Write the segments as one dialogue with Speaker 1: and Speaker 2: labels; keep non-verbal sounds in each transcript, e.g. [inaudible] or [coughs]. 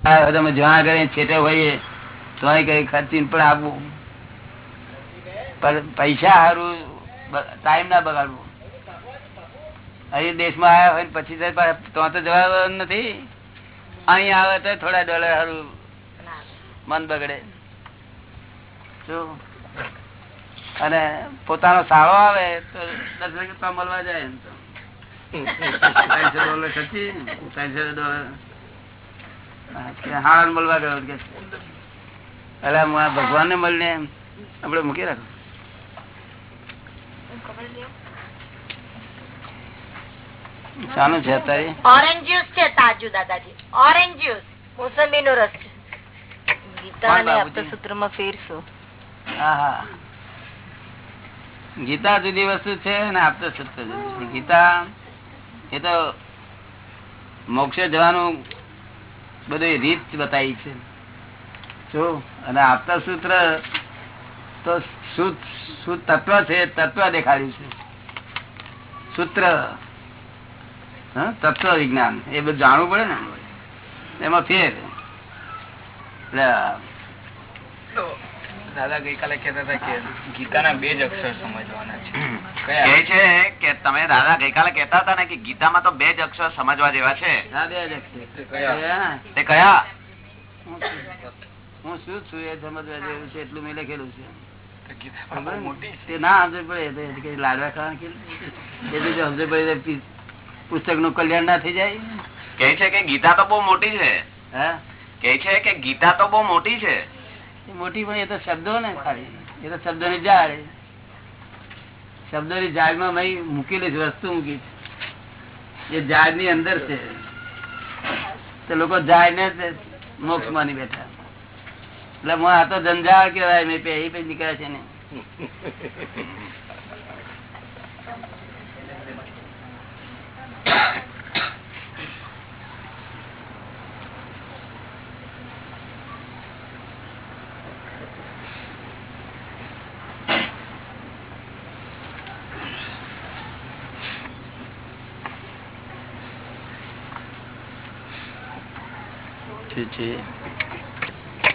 Speaker 1: તમે જોવા આગળ છેટે હોઈએ તો કઈ ખર્ચી પણ આપવું. પણ પૈસા સારું ટાઈમ ના બગાડવું. અહીં દેશમાં આવ્યા હોય પછી તો તો જવા નથી. અહીં આવે તો થોડા ડોલર સારું મન બગડે. શું? અને પોતાનો સારો આવે તો દસ રૂપિયા મળવા જાય [laughs] ત્રણસો ડોલર ખર્ચી ત્રણસો ડોલર હા મળવા ગયો કે એટલે ભગવાન ને મળીને આપડે મૂકી રાખો. શાનું છે અત્યારે?
Speaker 2: ઓરેન્જ જ્યુસ છે તાજુ દાદાજી. ઓરેન્જ જ્યુસ મોસંબી નો રસ છે. ગીતા અને આપતા માં ફેરશો.
Speaker 1: હા હા ગીતા જુદી વસ્તુ છે ને આપતા જુદી ગીતા એ તો મોક્ષે જવાનું બધી રીત બતાવી છે. જો અને આપતા સૂત્ર તો શું તત્વ છે? તત્વ દેખાડ્યું છે. સૂત્ર તત્વ વિજ્ઞાન. એ બધું જાણવું પડે ને એમાં ફેર.
Speaker 3: દાદા ગઈકાલે કેતા હતા કે ગીતાના બે જ અક્ષર સમજવાના છે.
Speaker 4: કયા? છે તમે દાદા ગઈકાલે કેતા હતા ને કે ગીતામાં તો બે જ અક્ષર સમજવા જેવા છે. તે કયા?
Speaker 1: હું શું? છું એ સમજવા જેવું છે? એટલું મેં લખેલું છે.
Speaker 3: મોટી
Speaker 1: તે ના સમજ પડે. તો લાડવા ખાવા એટલું જો સમજ પડે પુસ્તકનું કલ્યાણ ના થઈ જાય.
Speaker 4: કે છે કે ગીતા તો બહુ મોટી છે.
Speaker 1: હા?
Speaker 4: કે છે કે ગીતા તો બહુ મોટી છે.
Speaker 1: એ મોટી પણ એ તો શબ્દો ને ખાલી. એ તો શબ્દો ની જાળ. શબ્દો ની જાળમાં મૂકેલી છે વસ્તુ મૂકી એ જાળની અંદર છે. તો લોકો જાય ને મોક્ષ માની બેઠા. એટલે આ તો જંજાળ કેવાય મેં પે એ નીકળ્યા છે ને.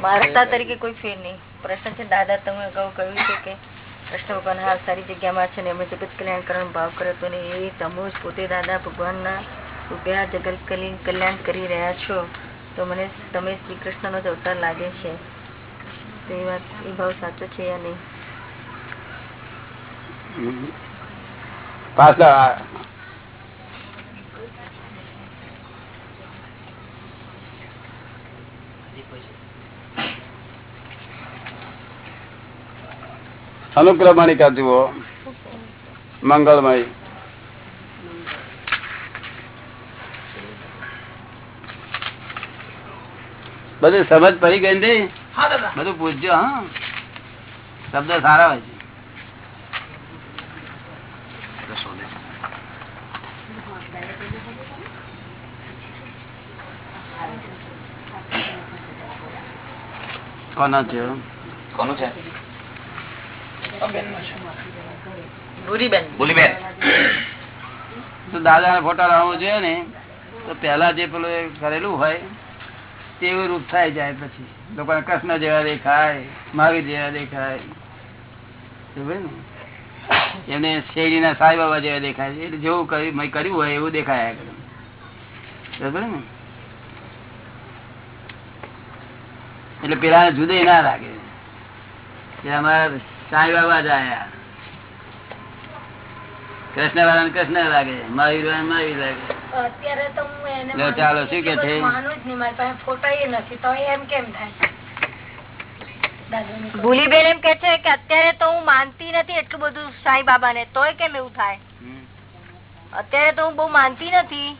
Speaker 2: વાર્તા તરીકે કોઈ ફેર નહીં. પ્રશ્ન છે દાદા તમે અગાઉ કહ્યું છે કે કૃષ્ણ ભગવાન હાલ સારી જગ્યામાં છે ને એમને જગત કલ્યાણ ભાવ કરે તો ને એ તમે જ પોતે દાદા ભગવાનના રૂપિયા જગત કલ્યાણ કરી રહ્યા છો. તો મને તમે શ્રી કૃષ્ણનો જ અવતાર લાગે છે. તો એ વાત એ ભાવ સાચો છે યા નહીં?
Speaker 1: પાછા અનુક્રમણિકા જુઓ મંગળમય. બધું સમજ પડી ગઈ ને બધું પૂછજો હા. શબ્દ સારા હોય છે. કોના છે?
Speaker 4: કોનું છે?
Speaker 1: તો દાદા ના ફોટા લાવવો જોઈએ ને તો પેલા જે પેલું કરેલું હોય તેવું રૂપ થાય જાય પછી. લોકો કૃષ્ણ જેવા દેખાય મહાવીર જેવા દેખાય. એમને શેરી ના? સાંઈ બાબા જેવા દેખાય એટલે જેવું કર્યું કર્યું હોય એવું દેખાય બરોબર ને? એટલે પેલા જુદે ના લાગે. પેલા અમારા સાંઈ બાબા જ આયા કૃષ્ણ વાળા કૃષ્ણ લાગે મહાવીર વાળા મહાવીર લાગે.
Speaker 5: અત્યારે તો હું
Speaker 1: ચાલો, શું કે છે?
Speaker 5: માનું જ નહીં મારી પાસે ફોટો એ નથી તો એમ કેમ થાય? દાદાની કોઈ-
Speaker 2: ભૂલીબેન એમ કે છે કે અત્યારે તો હું માનતી નથી એટલું બધું સાંઈ બાબા ને તોય કેમ એવું થાય? અત્યારે તો હું બહુ માનતી નથી.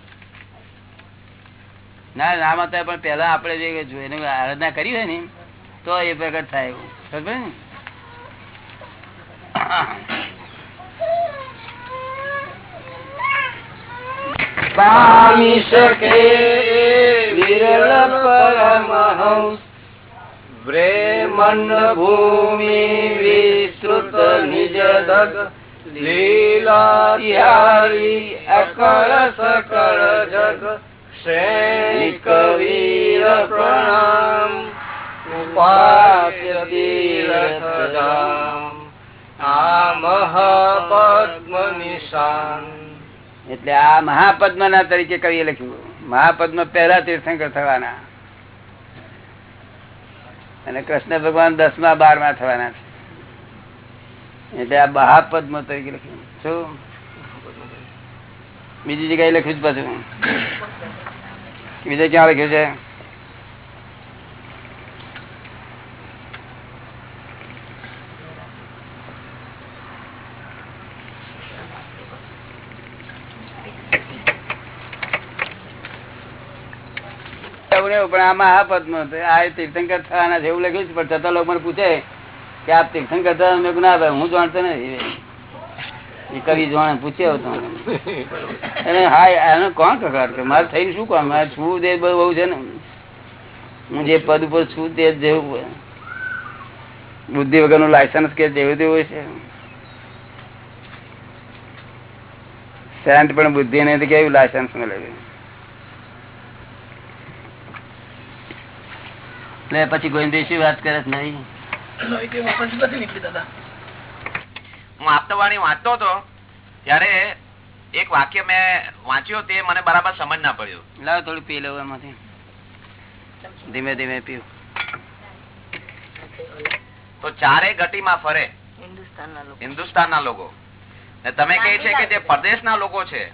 Speaker 1: ના રામ માતા પણ પેલા આપણે જે આરાધના કરી હોય ને તો એ પ્રગટ થાય એવું. ખબર ને? પામી શકે વિરલ પરમહંસ. બ્રેમંડ ભૂમિ વિસ્તૃત નિજ દગ. લીલા ત્યારી અકળ સકળ જગ.
Speaker 6: શ્રેણી કવીર પ્રણામ. ઉપાસ્ય મહાપદ્મ નિશાન
Speaker 1: એટલે આ મહાપદ્મ ના તરીકે કવિએ લખ્યું. મહાપદ્મ પહેલા તીર્થંકર થવાના. અને કૃષ્ણ ભગવાન દસમા, બારમા થવાના છે. એટલે આ મહાપદ્મ તરીકે લખ્યું. શું? બીજી જગ્યાએ લખ્યું છે પાછું બીજે ક્યાં લખ્યું છે? નહીં, પણ આમાં આ પદ્મ આ તીર્થંકર થવાના જેવું લખ્યું છે પણ છતાં લોકો મને પૂછે કે આ તીર્થંકર મેં ના ભાઈ હું જાણતો નથી એ કવિ જાણે પૂછ્યો હતો. અને હા એનો કોણ કકાર કે મારે થઈને શું કોણ? મારે છું તે બહુ છે ને. હું જે પદ ઉપર છું તે જેવું બુદ્ધિ વગરનું લાયસન્સ કે જેવું તેવું છે. સેન્ટ પણ બુદ્ધિ ને કેવું લાયસન્સ મળે છે એટલે પછી ગોવિંદેશી વાત કરે જ નહીં.
Speaker 4: હું આપતવાણી વાંચતો હતો ત્યારે એક વાક્ય મેં વાંચ્યો તે મને બરાબર સમજ ના પડ્યું.
Speaker 1: લાવ થોડું પી લઉં એમાંથી. ધીમે ધીમે પીવું
Speaker 4: તો ચારે ગટીમાં ફરે.
Speaker 2: હિન્દુસ્તાનના લોકો.
Speaker 4: લોકો. તમે કહે છે કે જે પરદેશના લોકો છે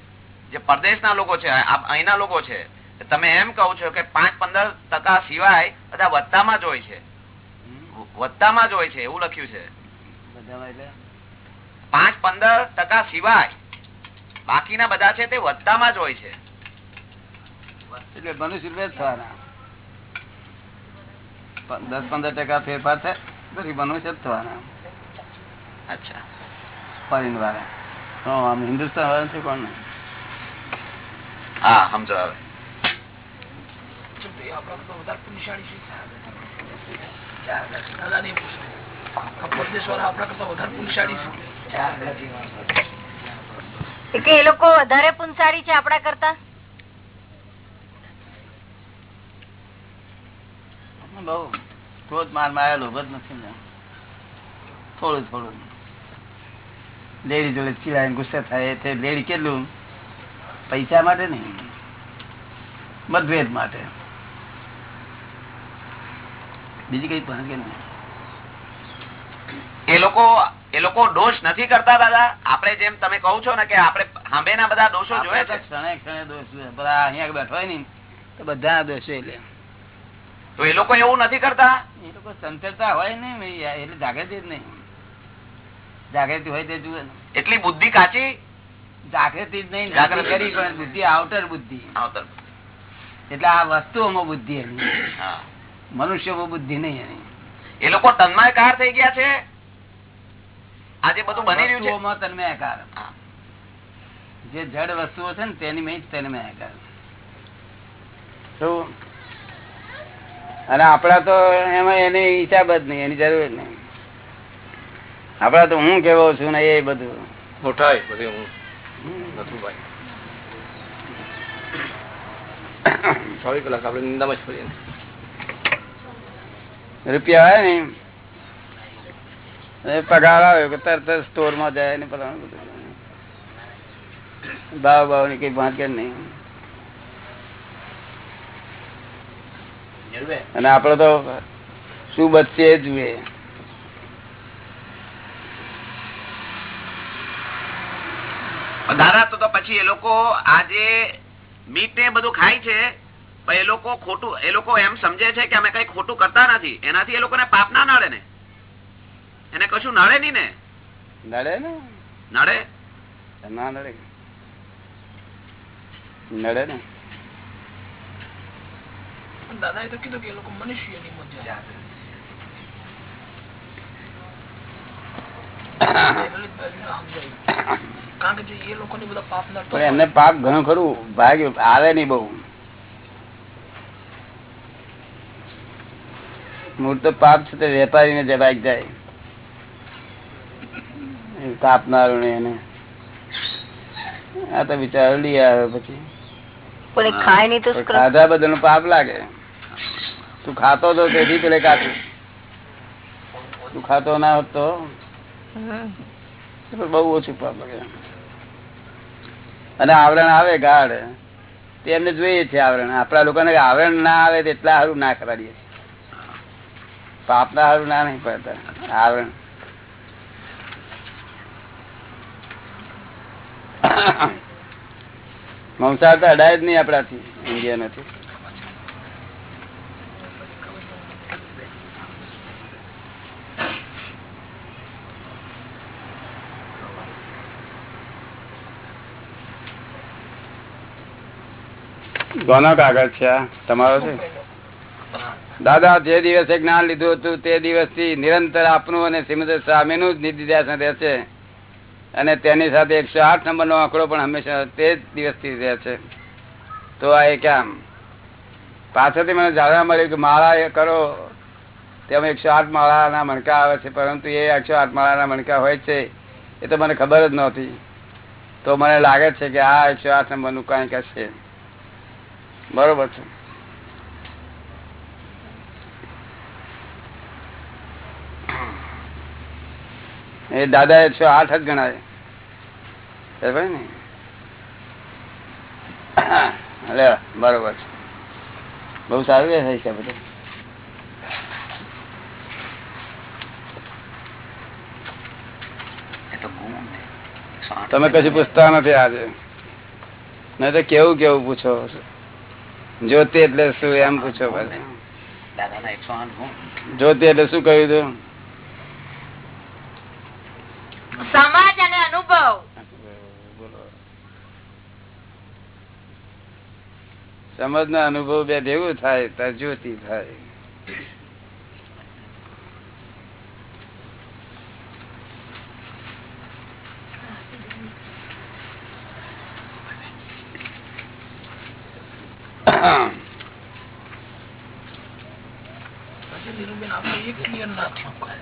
Speaker 4: જે પરદેશના લોકો છે આ- અહીંના લોકો છે તમે એમ કહો છો કે પાંચ પંદર ટકા સિવાય બધા વધતામાં જ હોય છે. વધતામાં જ હોય છે એવું લખ્યું છે. પાંચ પંદર ટકા સિવાય બાકીના બધા છે તે વધતામાં જ હોય છે.
Speaker 1: એટલે મનુષ્ય રૂપે થવાના. દસ પંદર ટકા ફેરફાર થાય પછી મનુષ્ય જ થવાના.
Speaker 4: અચ્છા.
Speaker 1: ફોરેન વાળા આમ હિન્દુસ્તાન વાળા છે કોણ
Speaker 4: હા સમજો હવે.
Speaker 2: કે એ લોકો વધારે પુનસારી છે આપણા કરતા?
Speaker 1: બહુ. ક્રોધ મારમાં લોભ જ નથી ને. થોડું થોડું. લેડી જોડે ચીડાય ગુસ્સે થાય તે લેડી કેટલું? પૈસા માટે નહીં. મતભેદ માટે. બીજી કઈ ભાગે
Speaker 4: એ લોકો એ લોકો દોષ નથી કરતા દાદા. આપણે જેમ તમે કહો છો ને કે આપણે સાંભેના બધા દોષો જોયે છે.
Speaker 1: ક્ષણે ક્ષણે દોષ બધા અહીંયા બેઠો હોય ને તો બધા દોષો એટલે
Speaker 4: તો એ લોકો એવું નથી કરતા?
Speaker 1: એ લોકો સંતરતા હોય ને એટલે જાગૃતિ જ નહીં. જાગૃતિ હોય તે જુએ.
Speaker 4: એટલી બુદ્ધિ કાચી?
Speaker 1: જાગૃતિ જ નહીં
Speaker 4: જાગૃતિ.
Speaker 1: કરી પણ બુદ્ધિ આઉટર બુદ્ધિ.
Speaker 4: આવતર.
Speaker 1: એટલે આ વસ્તુઓમાં બુદ્ધિ એની.
Speaker 4: હા.
Speaker 1: મનુષ્યમાં બુદ્ધિ નહીં એની.
Speaker 4: એ લોકો તન્માયકાર થઈ ગયા છે. આજે બધું બની રહ્યું છે.
Speaker 1: વસ્તુઓમાં જે જડ વસ્તુઓ છે ને તેની મેં જ તન્મયાકાર શું અને આપડા તો એમાં એની હિસાબ જ નહીં એની જરૂર જ નહીં. આપડા તો હું કેવો છું ને એ બધું.
Speaker 6: મોટા બધે હું નથી ભાઈ. ચોવીસ કલાક આપડે નિંદામાં જ ફરીએ.
Speaker 1: રૂપિયા હોય ને પગાર આવે તરત સ્ટોરમાં જાય ને પેલા ભાવ ભાવની કઈ ભાંત નહીં. અને આપડે તો શું બચશે જુએ.
Speaker 4: દાદા તો પછી એ લોકો આજે મીટ ને બધું ખાય છે એ લોકો ખોટું એ લોકો એમ સમજે છે કે અમે કઈ ખોટું કરતા નથી. એનાથી એ લોકોને પાપ ના નડે ને. એને કશું નડે નહીં ને.
Speaker 1: નડે ને?
Speaker 4: નડે?
Speaker 1: ના નડે. નડે ને?
Speaker 7: દાદા એ તો કીધું કે એ લોકો મનુષ્યની મજા કારણ કે એ લોકોને બધા પાપ
Speaker 1: ના એમને પાપ ઘણું ખરું ભાગ આવે નહીં બહુ. મૂળ તો પાપ છે તે વેપારી ને જવાઈ જાય કાપનારું એને. આ તો બિચારો લઈ આવે પછી.
Speaker 2: તો
Speaker 1: તો ખાધા પાપ લાગે. તું ખાતો તો તેથી પેલે કાચું તું ખાતો ના હોત તો. બહુ ઓછું પાપ લાગે. અને આવરણ આવે ગાઢ. તેમને જોઈએ છે આવરણ. આપણા લોકોને આવરણ ના આવે તો એટલા સારું ના કરાવીએ પાપ ના હારું ના નહીં પડતા આવરણ મંસાર તો અડાય જ નહીં આપણાથી. ઇન્ડિયા નથી. કોનો કાગળ છે તમારો છે? દાદા, જે દિવસે જ્ઞાન લીધું હતું તે દિવસથી નિરંતર આપનું અને શ્રીમદ સ્વામીનું જ નિધિધ્યાસન રહે છે અને તેની સાથે એકસો આઠ નંબરનો આંકડો પણ હંમેશા તે જ દિવસથી રહે છે. તો આ એ કેમ પાછળથી મને જાણવા મળ્યું કે માળા એ કરો, તેમાં એકસો આઠ માળાના મણકા આવે છે, પરંતુ એ એકસો આઠ માળાના મણકા હોય છે, એ તો મને ખબર જ નહોતી. તો મને લાગે છે કે આ એકસો આઠ નંબરનું કાંઈક હશે બરોબર છે. એ દાદા એકસો આઠ જ ગણાય. ને? લે બરોબર બહુ સારું એ થાય છે બધું. તમે કશું પૂછતા નથી આજે. નહીં તો કેવું કેવું પૂછો? જ્યોતિ એટલે શું એમ પૂછો જ્યોતિ એટલે શું કહ્યું તું?
Speaker 2: સમાજ અને અનુભવ.
Speaker 1: સમજ ના અનુભવ બે ભેગું થાય તો જ્યોતિ થાય
Speaker 7: પછી નીરુબેન આપણે એ ક્લિયર ના થયું કે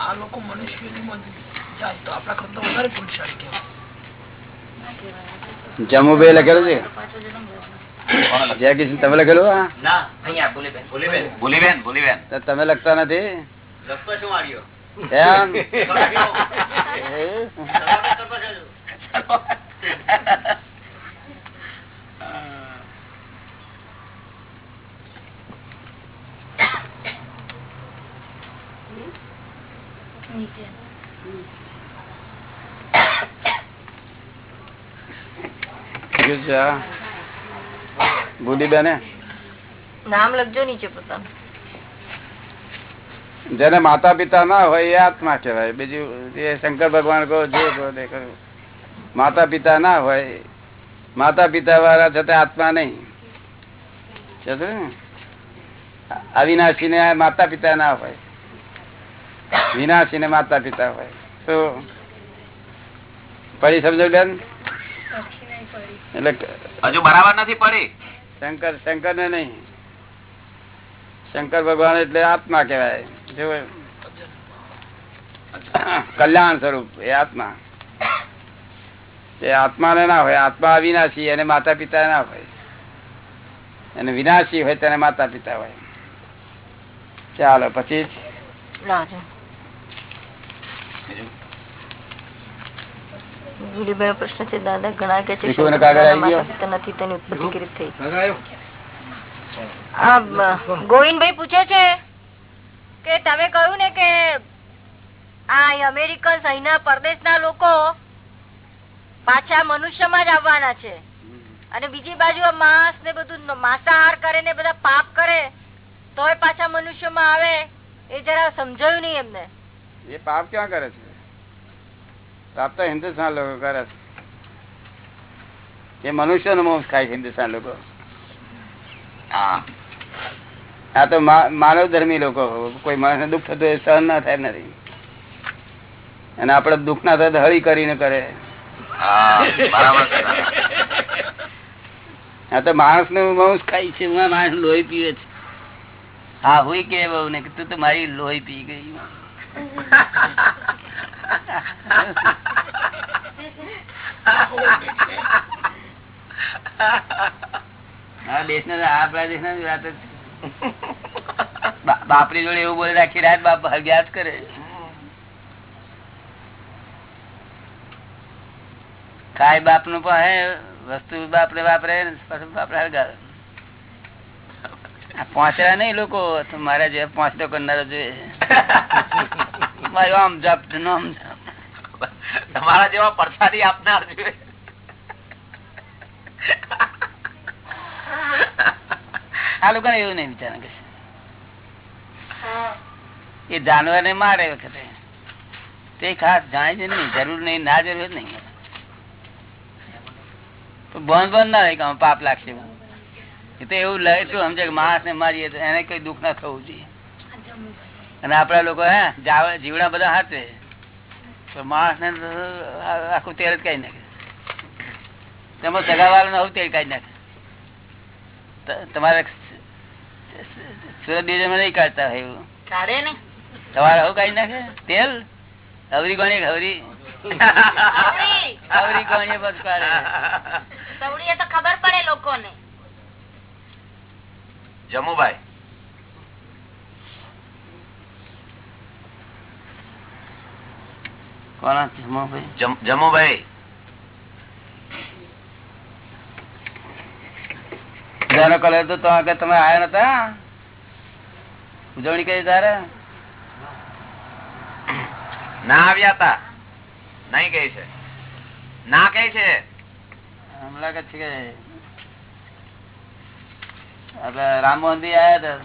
Speaker 7: આ લોકો મનુષ્યની માં જાય તો આપણા કરતા વધારે પુરુષાળી કહેવાય
Speaker 1: જમુભાઈ લખેલું છે? જય કિશન તમે લખેલું તમે લખતા નથી? એમ? [laughs]
Speaker 5: નીચે.
Speaker 1: શું છે આ? ભૂલીબેને
Speaker 2: નામ લખજો નીચે પોતાનું.
Speaker 1: જેને માતા પિતા ના હોય એ આત્મા કહેવાય. બીજું એ શંકર ભગવાન કહો જે કહો માતા પિતા ના હોય માતા પિતા વાળા છતાં આત્મા નહીં? અવિનાશી ને? માતા પિતા ના હોય. વિનાશી ને માતા પિતા હોય. તો પછી સમજો બેન? એટલે
Speaker 4: હજુ બરાબર નથી પડી.
Speaker 1: શંકર શંકર ને નહીં. શંકર ભગવાન એટલે આત્મા કેવાય જો કલ્યાણ સ્વરૂપ એ આત્મા. એ આત્મા ને ના હોય આત્મા અવિનાશી અને માતા પિતા ના હોય. અને વિનાશી હોય તેને માતા પિતા હોય. ચાલો પછી
Speaker 2: ગુલીબેન પ્રશ્ન છે. દાદા ઘણા કે છે
Speaker 1: વિષ્ણુને કાગળ આવી ગયો?
Speaker 2: પિતા નથી તેની ઉત્પત્તિ કેવી રીતે થઈ. આ ગોવિંદભાઈ પૂછે છે કે તમે કહ્યું ને કે આ અમેરિકન અહીંના પરદેશના લોકો પાછા મનુષ્યમાં જ આવવાના છે. અને બીજી બાજુ આ માંસ ને બધું માંસાહાર કરે ને બધા પાપ કરે તોય પાછા મનુષ્યમાં આવે એ જરા સમજાયું નહીં એમને.
Speaker 1: એ પાપ ક્યાં કરે છે? પાપ તો હિન્દુસ્તાન લોકો કરે છે. એ મનુષ્ય નો મોક્ષ ખાય છે હિન્દુસ્તાન લોકો. આ તો માનવ ધર્મી લોકો. કોઈ માણસ દુઃખ થતું એ સહન ના થાય નથી. અને આપડે દુઃખ ના થાય હળી કરીને કરે. આ તો માણસનું માંસ ખાય છે માણસ લોહી પીવે છે. હા હોય કે બહુ ને કે તું તો મારી લોહી પી ગઈ. [laughs] આ દેશ ને આપણા દેશ ના વાત જ છે. બા- બાપની જોડે એવું બોલે રાખી રાત બાપ હગ્યા જ કરે કાય બાપનું પણ હે, વસ્તુ બાપરે બાપરે વાપરે ને પાછું બાપને હળગાવે. આ પહોંચરા લોકો મારા જે પહોંચતો કરનારો જોઈએ મારું આમ જપ ને આમ જપ.
Speaker 4: તમારા જેવા પરસાદી આપનાર જોઈએ
Speaker 1: આ લોકો એવું નહીં વિચાર એ જાનવર ને મારે વખતે. તે ખાસ જાણે છે નહીં, જરૂર નહીં, ના જરૂર નહીં. બંધ બંધ ના રહે પાપ લાગશે. એ તો એવું લે શું સમજે માણસ ને મારીએ તો એને કઈ દુઃખ ના થવું જોઈએ. અને આપડા લોકો હે જીવડા બધા હાથે. તો માણસ ને આખું તેલ જ કઈ નાખે. તેમાં સગાવાળા આવું તેલ કાઢી નાખે. તમારે સુરત ડિવિઝન નહીં કાઢતા હોય એવું.
Speaker 2: કાઢે ને?
Speaker 1: તમારે આવું કાઢી નાખે? તેલ? હવરી ગણી હવરી? હવરી ગણી બસ કાઢે.
Speaker 2: તો ખબર પડે લોકોને.
Speaker 4: જમુભાઈ
Speaker 1: કોના જમો
Speaker 4: જમુભાઈ
Speaker 1: જાનો કલર તો તો આગળ તમે આવ્યા નતા? ઉજવણી કરી તારે?
Speaker 4: ના આવ્યા તા. નહીં કઈ છે. ના કઈ છે.
Speaker 1: હમણાં કે છે કે આપડે રામ મોહન આયા હતા.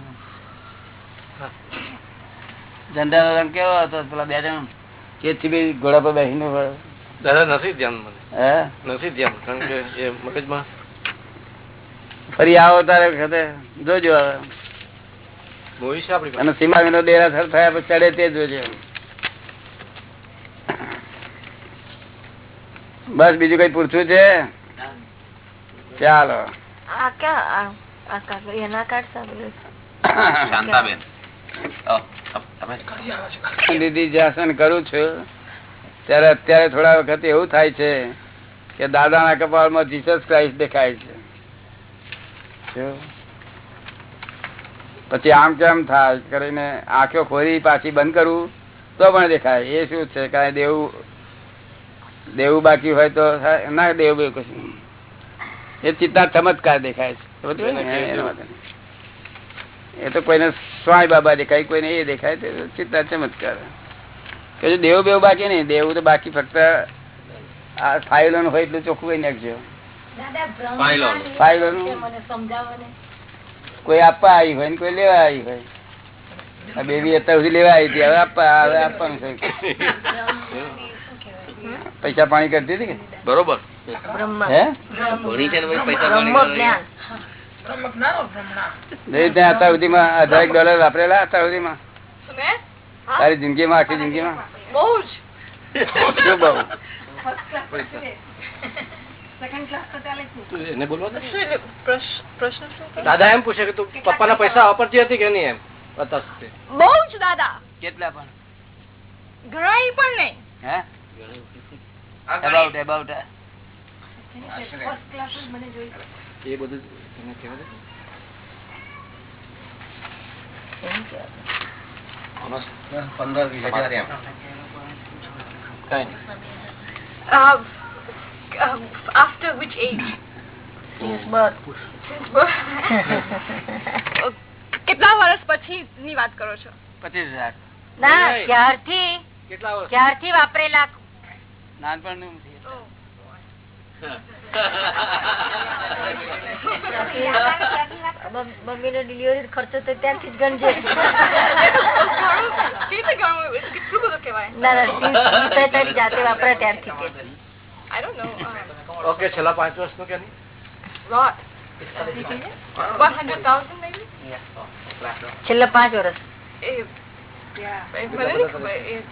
Speaker 1: ઝંડા નો રંગ કેવો હતો? પેલા બે જણ? બી ઘોડા પર બેસીને વળ-
Speaker 6: દાદા નથી ધ્યાન મને.
Speaker 1: હે?
Speaker 6: નથી ધ્યાન કારણ કે એ મગજમાં
Speaker 1: ફરી આવો તારે વખતે જોજો હવે. અને સીમા નો ડેરા થયા પછી ચડે તે જોજો. બસ બીજું કઈ પૂછવું છે? ચાલો.
Speaker 2: આ ક્યાં આ કાગળ એના કાઢતા બોલે
Speaker 4: શાંતાબેન.
Speaker 1: દીદી જ્યાસન કરું છું ત્યારે અત્યારે થોડા વખત એવું થાય છે કે દાદાના કપાળમાં જીસસ ક્રાઇસ્ટ દેખાય છે. પછી આમ કેમ થાય? કરીને આંખો ખોરી પાછી બંધ કરું તો પણ દેખાય. એ શું છે? કાંઈ દેવું દેવું બાકી હોય તો ના દેવું બે કશું એ ચિત્તા ચમત્કાર દેખાય છે. એ તો કોઈને સ્વાય બાબા દેખાય કોઈને એ દેખાય તે ચિત્તા ચમત્કાર. કે દેવું બેવું બાકી નહીં દેવું તો બાકી ફક્ત આ ફાઇલો હોય એટલું ચોખ્ખું કઈ નાખજો. ફાઇલોનું. કોઈ આપવા આવી હોય ને કોઈ લેવા આવી હોય. આ બેબી અત્યાર સુધી લેવા આવી હતી હવે આપવા હવે આપવાનું છે. પૈસા પાણી કરતી હતી કે?
Speaker 6: બરોબર.
Speaker 1: હે?
Speaker 6: પૈસા
Speaker 1: જોઈ અત્યાર ડોલર વાપરેલા અત્યાર તારી જિંદગીમાં આખી જિંદગીમાં. શું બહુ?
Speaker 6: દાદા એમ પૂછે કે તું પપ્પાના પૈસા? વાપરતી હતી કે નહીં એમ? અત્યાર
Speaker 8: બહુ જ દાદા.
Speaker 1: કેટલા પણ?
Speaker 8: ઘણા પણ નહીં.
Speaker 1: હે? અબાઉટ અબાઉટ
Speaker 6: એ બધું એને કહેવા દે. પંદર વીસ હજાર એમ કઈ નહીં
Speaker 8: after which age
Speaker 2: Since birth.
Speaker 8: Since birth. કેટલા વર્ષ પછી ની વાત કરો છો
Speaker 1: પચીસ હજાર
Speaker 2: ના. ક્યારથી
Speaker 6: કેટલા વર્ષ
Speaker 2: ક્યારથી વાપરેલા
Speaker 1: નાનપણ
Speaker 2: મમ્મી નો ડિલિવરી ખર્ચો તો ત્યારથી જ ગણજે
Speaker 8: કેવી રીતે ગણવું કેટલું બધું કહેવાય
Speaker 2: ના ના ઈ તો તારી જાતે વાપરે ત્યારથી કે
Speaker 8: આઈ ડોન્ટ નો
Speaker 6: ઓકે છેલ્લા પાંચ વર્ષનું કે નહીં
Speaker 8: lot 100000 maybe
Speaker 2: છેલ્લા પાંચ વર્ષ
Speaker 8: એ yeah એ મને નહીં ખબર એ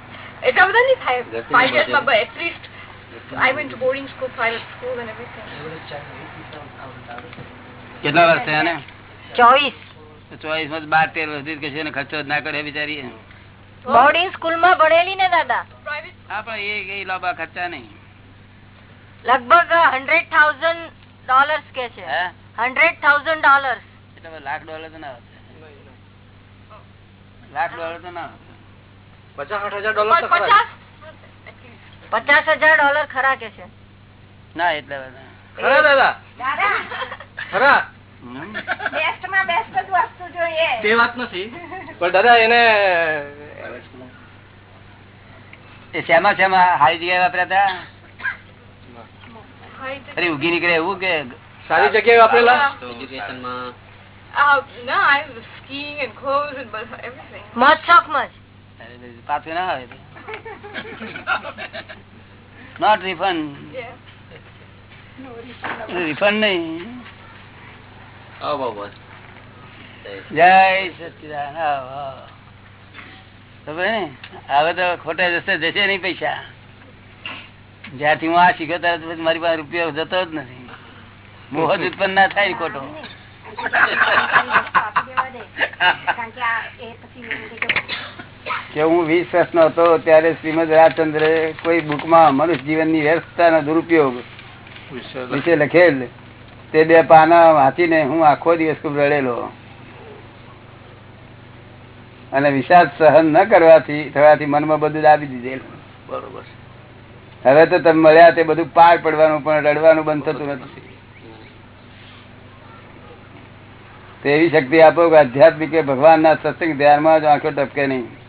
Speaker 8: એટલા બધા નહીં થાય five years માં but at least I went to boarding school private school and everything.
Speaker 1: કેટલા વર્ષ થયા ને?
Speaker 2: ચોવીસ.
Speaker 1: ચોવીસમાં બાર તેર વર્ષ કશું ખર્ચો જ ના કરે બિચારી
Speaker 2: બોર્ડિંગ સ્કૂલમાં ભણેલી ને દાદા.
Speaker 1: હા પણ એ લાંબા ખર્ચા નહીં.
Speaker 2: લગભગ હંડ્રેડ થાઉઝન્ડ ડોલર્સ કે છે.
Speaker 1: હે?
Speaker 2: હંડ્રેડ થાઉઝન્ડ ડોલર
Speaker 1: એટલે લાખ ડોલર તો ના લાખ ડોલર તો ના
Speaker 6: પચાસ સાઠ હજાર ડોલર તો ખરા જ.
Speaker 8: પચાસ
Speaker 2: હજાર ડોલર ખરા કે છે?
Speaker 1: ના એટલે
Speaker 6: ખરા દાદા?
Speaker 5: દાદા.
Speaker 6: ખરા? તે વાત નથી. પણ દાદા એને
Speaker 1: એ શેમાં શેમાં? હારી જગ્યાએ વાપર્યા હતા? ઉગી નીકળે એવું કે?
Speaker 6: સારી જગ્યાએ વાપરેલા?
Speaker 8: Uh, no, I was skiing and clothes and but everything.
Speaker 2: મોજ શોખમાં
Speaker 1: પાછું ના આવે. નોટ રિફંડ રિફંડ નહીં. જય સચિદાન હવે તો ખોટા જશે જશે નહીં પૈસા. જ્યાંથી હું આ શીખ્યો મારી પાસે રૂપિયો જતો જ નથી. મોહ જ ઉત્પન્ન ના થાય ખોટો. [laughs]
Speaker 5: કારણ કે કે
Speaker 1: હું વીસ વર્ષનો હતો ત્યારે શ્રીમદ રાજચંદ્ર કોઈ બુકમાં મનુષ્ય જીવનની વ્યવસ્થાનો દુરુપયોગ વિશે લખેલ તે બે પાના વાંચીને હું આખો દિવસ ખૂબ રડેલો. અને વિષાદ સહન ન કરવાથી થવાથી મનમાં બધું દાબી દીધેલું.
Speaker 6: બરોબર.
Speaker 1: હવે તો તમે મળ્યા તે બધું પાર પડવાનું પણ રડવાનું બંધ થતું નથી. તેવી શક્તિ આપો કે આધ્યાત્મિક ભગવાનના સત્સંગ ધ્યાનમાં જ આંખો ટપકે નહીં.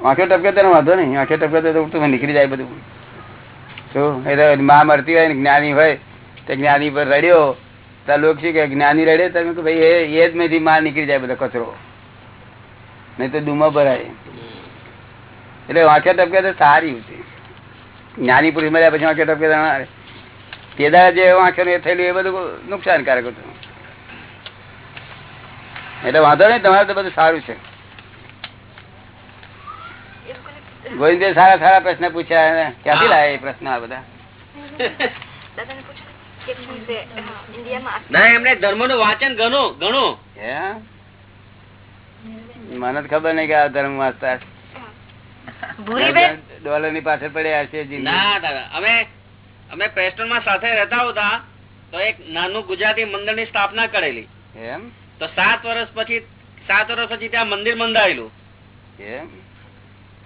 Speaker 1: આંખો ટપકે તો વાંધો નહીં. આંખે ટપકે તો ઉઠતું નીકળી જાય બધું. શું એટલે માં મરતી હોય ને જ્ઞાની હોય, તે જ્ઞાની પર રડ્યો. તો લોક શું કે જ્ઞાની રડે? તમે કે ભાઈ, એ જ માંથી માં નીકળી જાય બધો કચરો. નહીં તો ડૂમો ભરાય. એટલે વાંખે ટપકે તો સારી હતી જ્ઞાની પુરુષ મળ્યા પછી વાંખે ટપકે તો પેદા જે વાંખે એ થયેલું, એ બધું નુકસાનકારક હતું. એટલે વાંધો નહીં, તમારે તો બધું સારું છે
Speaker 8: એ લોકોને
Speaker 1: સારા સારા પ્રશ્ન પૂછ્યા ક્યાંથી લાયા એ પ્રશ્ન આ બધા?
Speaker 9: ના એમને ધર્મનું વાંચન ઘણું ઘણું
Speaker 1: મને ખબર નઈ કે આ ધર્મ વાંચતા. ડોલરની પાછળ પડ્યા છે
Speaker 9: ના દાદા અમે અમે પ્રેસ્ટોનમાં સાથે રહેતા હતા તો એક નાનું ગુજરાતી મંદિરની સ્થાપના કરેલી.
Speaker 1: એમ?
Speaker 9: તો સાત વર્ષ પછી સાત વર્ષ પછી ત્યાં મંદિર બંધાયેલું.
Speaker 1: એમ?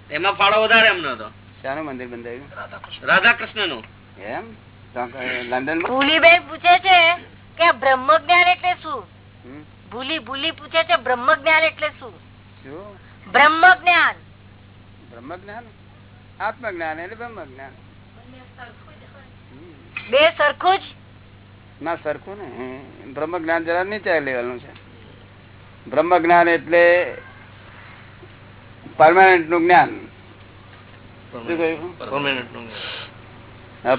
Speaker 9: એમાં ફાળો વધારે એમનો હતો
Speaker 1: શાનું મંદિર બંધાયું?
Speaker 9: રાધા કૃષ્ણનું
Speaker 1: એમ લંડન
Speaker 2: ભૂલીભાઈ પૂછે છે કે બ્રહ્મ જ્ઞાન એટલે શું? ભૂલી ભૂલી પૂછે છે બ્રહ્મ જ્ઞાન એટલે શું?
Speaker 1: શું?
Speaker 2: બ્રહ્મ જ્ઞાન
Speaker 1: બ્રહ્મ જ્ઞાન આત્મ જ્ઞાન એટલે બ્રહ્મ જ્ઞાન
Speaker 2: બે સરખું જ?
Speaker 1: ના સરખું ને બ્રહ્મ જ્ઞાન જરા નીચે લેવાનું છે. બ્રહ્મ જ્ઞાન એટલે પરમાનન્ટનું જ્ઞાન.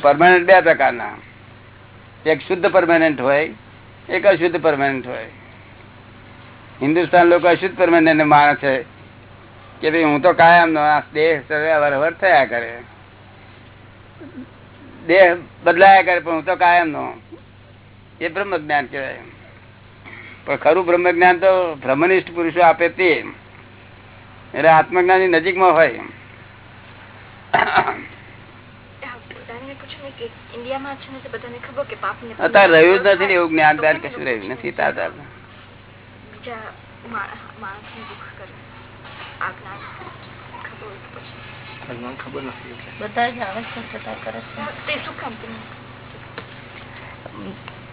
Speaker 6: પરમેનન્ટ
Speaker 1: બે પ્રકારના. એક શુદ્ધ પરમાનન્ટ હોય એક અશુદ્ધ પરમાનન્ટ હોય. હિન્દુસ્તાન લોકો અશુદ્ધ પરમાનન્ટ માણે છે કે ભાઈ હું તો કાયમ નો આ દેહ વરવર થયા કરે. દેહ બદલાયા કરે પણ હું તો કાયમ નો. એ બ્રહ્મ જ્ઞાન કહેવાય. પણ ખરું બ્રહ્મ જ્ઞાન તો બ્રહ્મનિષ્ઠ પુરુષો આપે તે. એટલે આત્મજ્ઞાનની નજીકમાં અત્યારે રહ્યું જ નથી એવું કશું રહ્યું નથી
Speaker 8: ખબર હોય તો પછી.
Speaker 6: ખબર નથી
Speaker 2: બધા જાણે છે છતાં કરે છે.
Speaker 8: શું કામ તમે?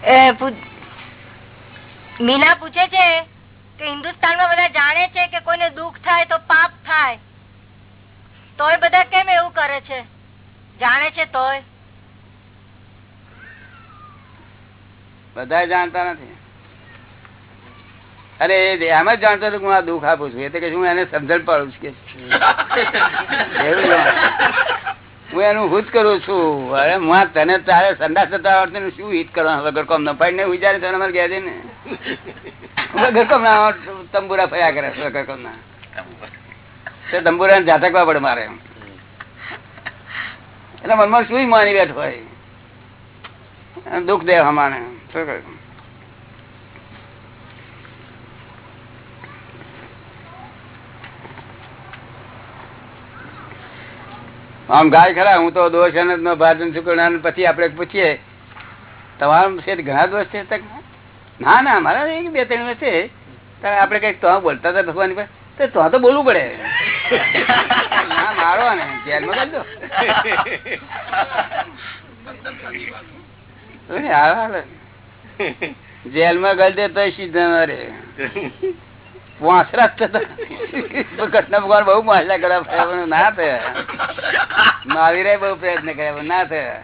Speaker 2: એ પૂ- મીના પૂછે છે? કે હિન્દુસ્તાનમાં બધા જાણે છે કે કોઈને દુઃખ થાય તો પાપ થાય. તોય બધા કેમ એવું કરે છે? જાણે છે તોય.
Speaker 1: બધા જાણતા નથી. અરે એ એમ જ જાણતો હતો કે હું આ દુઃખ આપું છું. એટલે કે હું એને સમજણ પાડું છું કે [laughs] એવું. હું એનું હુત કરું છું. અરે, હું તને તારે સંદાસ થતા આવડતું ને શું હિત કરવાનું? વગર કોમ ન પાડીને વિચારે તને મારે ગયા ને વગર કોમ ના તંબુરા ફર્યા કરે વગર કોમ ના. તે તંબુરા જાતકવા પડે મારે. એટલે મનમાં શું માની બેઠ હોય? દુઃખ દે અમારે શું કહ્યું આમ ગાય ખરા, હું તો દોષ અને ભાજન શુક્ર પછી આપણે પૂછીએ. તમારા શેઠ ઘણા દોષ છે તક? ના ના, મારા એક બે ત્રણ છે. તારે આપણે કંઈક તો બોલતા હતા ભગવાન તો તો તો બોલવું પડે. ના, મારો ને જેલમાં કરજો. જેલમાં ગલ દે તો સીધા મારે. વાંસરા. કૃષ્ણ ભગવાન બહુ માસલા કર્યા ના થયા. મહાવીરે બહુ પ્રયત્ન કર્યા ના થયા.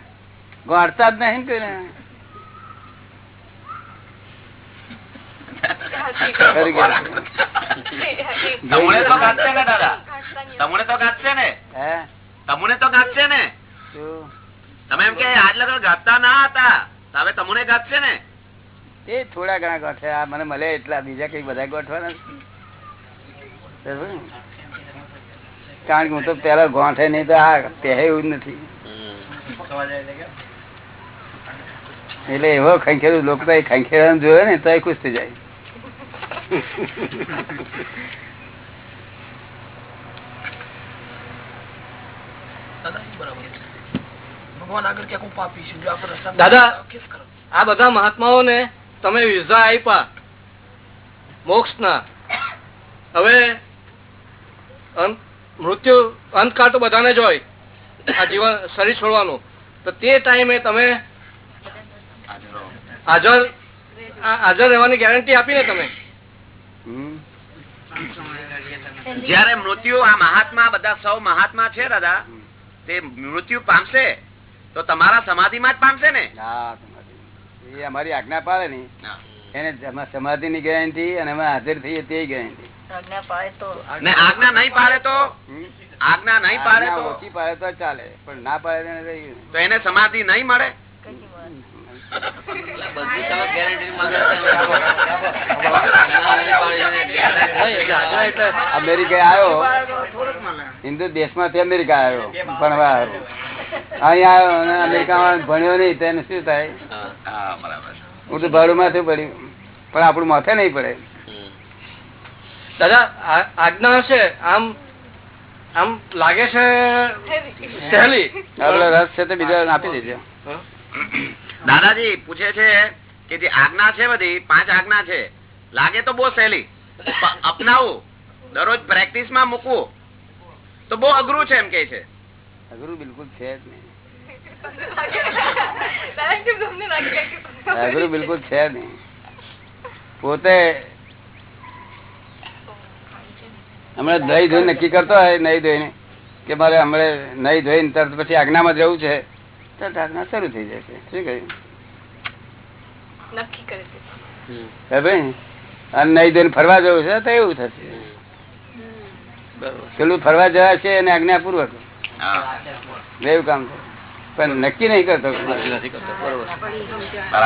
Speaker 1: ગોળતા જ નહીં ને કોઈને. ખરી
Speaker 4: તો ગાજશે ને દાદા? તમુને તો ગાજશે ને?
Speaker 1: હે?
Speaker 4: તમુને તો ગાજશે ને? તમે એમ કે આટલા તો ગાજતા ના હતા. તમે હવે તમુને ગાજશે ને?
Speaker 1: એ થોડા ઘણા ગોઠવે. આ મને મળે એટલા. બીજા કઈ બધા ગોઠવાના ને? કારણ કે હું તો પેલા ગોઠે નહીં તો આ પહે એવું નથી. એટલે એવો ખંખેરું લોકો તો ખંખેરા જોયો ને તો એ ખુશ થઈ જાય.
Speaker 7: દાદા
Speaker 6: આ બધા મહાત્માઓને તમે વિઝા આપ્યા મોક્ષ ના હવે મૃત્યુ અંતકાળ તો બધાને જ હોય. આ જીવન શરીર છોડવાનું. તો તે ટાઈમે તમે હાજર હાજર રહેવાની ગેરંટી આપી ને તમે
Speaker 4: જયારે મૃત્યુ આ મહાત્મા બધા સૌ મહાત્મા છે દાદા તે મૃત્યુ પામશે તો તમારા સમાધિમાં જ પામશે ને?
Speaker 1: સમાધિ. એ અમારી આજ્ઞા પાડે ની. એને સમાધિ ની ગેરંટી અને અમે હાજર થઈએ તે ગેરંટી.
Speaker 2: આજ્ઞા પાળે તો
Speaker 4: ને આજ્ઞા નહીં પાડે તો? આજ્ઞા નહીં પાડે તો?
Speaker 1: ઓછી પાડે તો ચાલે પણ ના પાડે તો એને રહી
Speaker 4: તો એને સમાધિ નહીં મળે?
Speaker 2: કઈ વાત
Speaker 6: નહીં, એટલે [laughs] આજ્ઞા એટલે
Speaker 1: અમેરિકા આવ્યો. હિન્દુ દેશમાંથી અમેરિકા આવ્યો ભણવા હારું. અહીંયા અમેરિકામાં ભણ્યો નહીં તેને શું થાય?
Speaker 4: હું
Speaker 1: તો ભાડું માથે પડ્યું પણ આપણું માથે નહીં પડે.
Speaker 6: દાદા આજ્ઞા હશે આમ આમ લાગે છે સહેલી.
Speaker 1: આપડે રસ છે તો બીજા આપી દેજો.
Speaker 4: દાદાજી પૂછે છે કે જે આજ્ઞા છે બધી પાંચ આજ્ઞા છે લાગે તો બહુ સહેલી. અપનાવું અપનાવવું દરરોજ પ્રેક્ટિસમાં મૂકવું તો બહુ અઘરું છે એમ કે છે.
Speaker 1: અઘરું બિલકુલ છે જ નહીં. અઘરું બિલકુલ છે નહીં. પોતે હમણાં દહીં ધોઈ નક્કી કરતો હોય નહીં ધોઈને કે મારે હમણાં નહીં ધોઈને તરત પછી આજ્ઞામાં જવું છે. તરત આજ્ઞા શરૂ થઈ જશે. શું કહ્યું?
Speaker 8: નક્કી કરે છે
Speaker 1: અને નહીં ધોઈને ફરવા જવું છે તો એવું થશે. પેલું ફરવા જવા છે અને આજ્ઞાપૂર્વક. એવું કામ થાય પણ નક્કી નહીં કરતો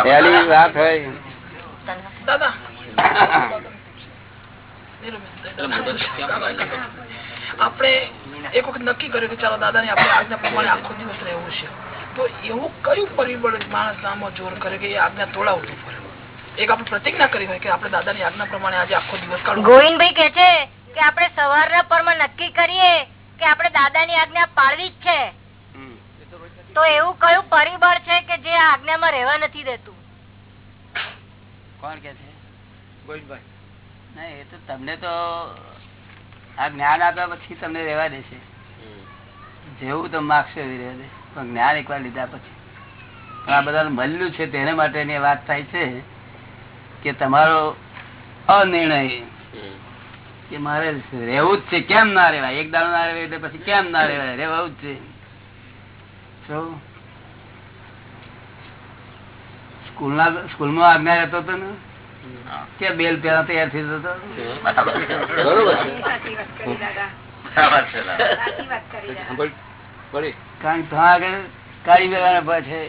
Speaker 1: પહેલી વાત હોય.
Speaker 7: આપણે એક વખત નક્કી કર્યું કે ચાલો દાદાની આપણે આજ્ઞા પ્રમાણે આખો દિવસ રહેવું છે. તો એવું કયું પરિબળ માણસ આમાં જોર કરે કે એ આજ્ઞા તોડાવતું પડે? એક આપણે પ્રતિજ્ઞા કરી હોય કે આપણે દાદાની આજ્ઞા પ્રમાણે આજે આખો દિવસ કાઢવું.
Speaker 2: ગોવિંદભાઈ કે છે કે આપણે સવારના પરમાં નક્કી કરીએ કે આપણે દાદાની આજ્ઞા પાળવી જ છે. તો એવું કયું પરિબળ છે કે જે આ આજ્ઞામાં રહેવા નથી દેતું?
Speaker 1: કોણ કે છે?
Speaker 6: ગોવિંદભાઈ.
Speaker 1: ના એ તો તમને તો આ જ્ઞાન આપ્યા પછી તમને રહેવા દેશે. જેવું તમે માગશો એવી રહેવા દેશે પણ જ્ઞાન એકવાર લીધા પછી. પણ આ બધા મળ્યું છે તેને માટેની વાત થાય છે કે તમારો અનિર્ણય કે મારે રહેવું જ છે. કેમ ના રહેવાય? એક દાડો ના રેવાય એટલે પછી કેમ ના રહેવાય? રહેવું જ છે? સ્કૂલના સ્કૂલમાં આજ્ઞા રહેતો હતો ને? કે બેલ પેલા તૈયાર થઈ જતો
Speaker 6: બરોબર છે.
Speaker 5: સાચી વાત કરી દાદા.
Speaker 4: બરાબર છે દાદા.
Speaker 5: સાચી વાત કરી દાદા.
Speaker 6: સાંભળ પડી.
Speaker 1: કારણ કે ત્યાં આગળ કાળી ભય છે.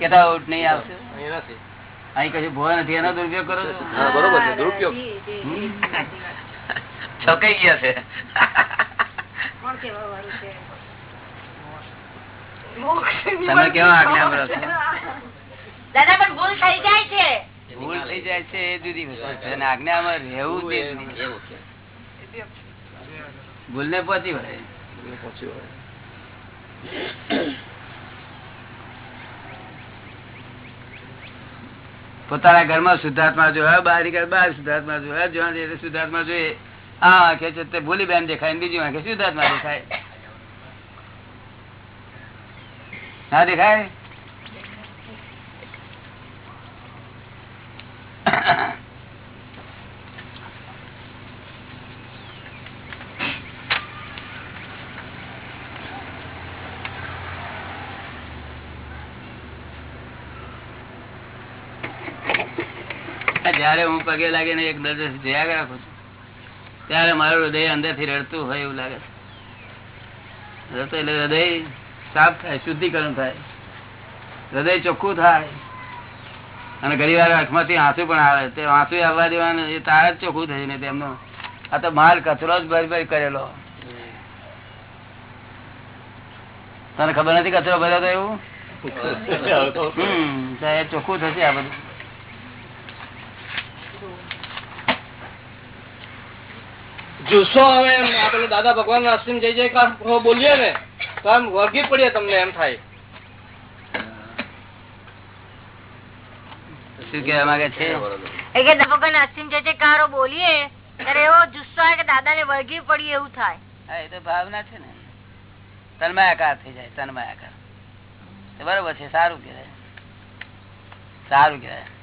Speaker 1: કેતા આઉટ નહીં આવશે.
Speaker 6: અહીં નથી.
Speaker 1: કશું ભય નથી. એનો દુરુપયોગ કરો
Speaker 6: બરોબર છે. દુરુપયોગ.
Speaker 4: છકાઈ ગયા છે.
Speaker 5: કોણ કેવા વાળું છે?
Speaker 1: તમે કેવા આજ્ઞા કરો છો?
Speaker 2: દાદા પણ ભૂલ થઈ જાય છે.
Speaker 1: ભૂલ થઈ જાય છે એ જુદી વસ્તુ આજ્ઞામાં રહેવું તે જ નહીં. ભૂલને પહોંચી વળે.
Speaker 6: પહોંચી વળે.
Speaker 1: પોતાના ઘરમાં શુદ્ધાત્મા જોયા બહાર નીકળે બહાર શુદ્ધાત્મા જોયા જોવા જઈએ શુદ્ધાત્મા જોઈએ. આ આંખે છે તે ભૂલી બેન દેખાય, ને બીજી આંખે શુદ્ધાત્મા દેખાય. ના દેખાય? જયારે હું પગે લાગીને એક દર્દ જોયા રાખું છું. ત્યારે મારું હૃદય અંદરથી રડતું હોય એવું લાગે છે. રડતું એટલે હૃદય સાફ થાય શુદ્ધિકરણ થાય. હૃદય ચોખ્ખું થાય. અને ઘણી વાર આંખમાંથી આંસુ પણ આવે. તે આંસુ આવવા દેવાનું એ તાર જ ચોખ્ખું થઈ ને તેમનો. આ તો માલ કચરો જ ભરી ભરી કરેલો. તને ખબર નથી કચરો ભર્યો તો એવું? [laughs] ચોખ્ખું થશે આ બધું.
Speaker 6: જુસ્સો આવે એમ. આપડે દાદા ભગવાન ના અસીમ જય જયકાર બોલીએ ને તો આમ વર્ગી પડીએ તમને એમ થાય.
Speaker 1: શું કહેવા માંગે છે?
Speaker 2: ભગવાન અસીમ બોલીએ ત્યારે એવો જુસ્સો આવે કે દાદા ને વળગી પડી એવું થાય.
Speaker 1: હા એ તો ભાવના છે ને. તન્માયાકાર થઈ જાય તન્માયાકાર. બરોબર છે સારું કહેવાય. સારું કહેવાય.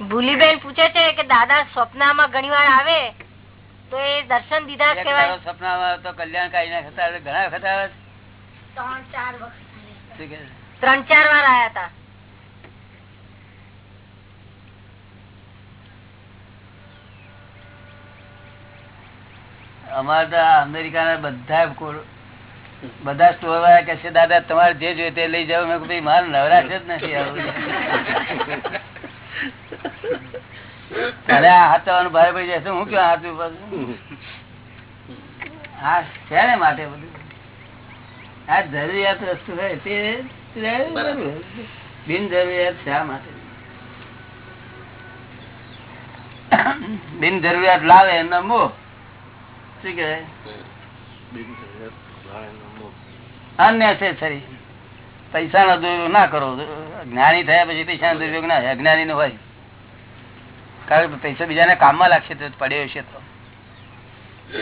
Speaker 2: ભૂલીબેન પૂછે છે કે દાદા સ્વપ્નમાં ઘણી વાર આવે તો એ દર્શન દીધા કહેવાય
Speaker 1: સ્વપ્નમાં સપનામાં તો કલ્યાણકારી ના થતા ઘણા વખત આવે.
Speaker 5: ત્રણ ચાર વખત?
Speaker 2: ત્રણ ચાર વાર આયા હતા
Speaker 1: અમારે તો આ અમેરિકાના બધા બધા સ્ટોર વાળા કે છે દાદા તમારે જે જોઈએ તે લઈ જાવ મેં કીધું, "ભાઈ, મારે નવરાશ જ નથી આવું." આ હાથ થવાનું ભારે પડી જાય હું ક્યાં હાથ પાછું હા છે ને માટે બધું. આ જરૂરિયાત વસ્તુ હોય તે બિન જરૂરિયાત શા માટે? બિન જરૂરિયાત લાવે એનો મોહ શું કહેવાય? અનનેસેસરી. પૈસા નો દુરુપયોગ ના કરો. જ્ઞાની થયા પછી પૈસા નો દુરુપયોગ ના અજ્ઞાની નો હોય. કારણ કે પૈસા બીજાને કામમાં લાગશે તો પડ્યો હશે તો.